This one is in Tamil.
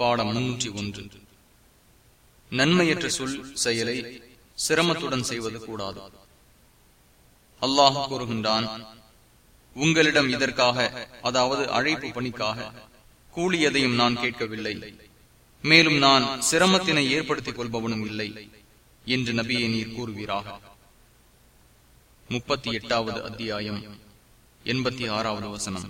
பாடம் முன்னூற்றி ஒன்று. நன்மையற்ற சொல் செயலை சிரமத்துடன் செய்வது கூடாது. அல்லாஹ் கூறுகின்றான் உங்களிடம் இதற்காக அதாவது அழைப்பு பணிக்காக கூலியதையும் நான் கேட்கவில்லை. மேலும் நான் சிரமத்தினை ஏற்படுத்திக் கொள்பவனும் இல்லை என்று நபியை நீர் கூறுவீராக. முப்பத்தி எட்டாவது அத்தியாயம் எண்பத்தி ஆறாவது வசனம்.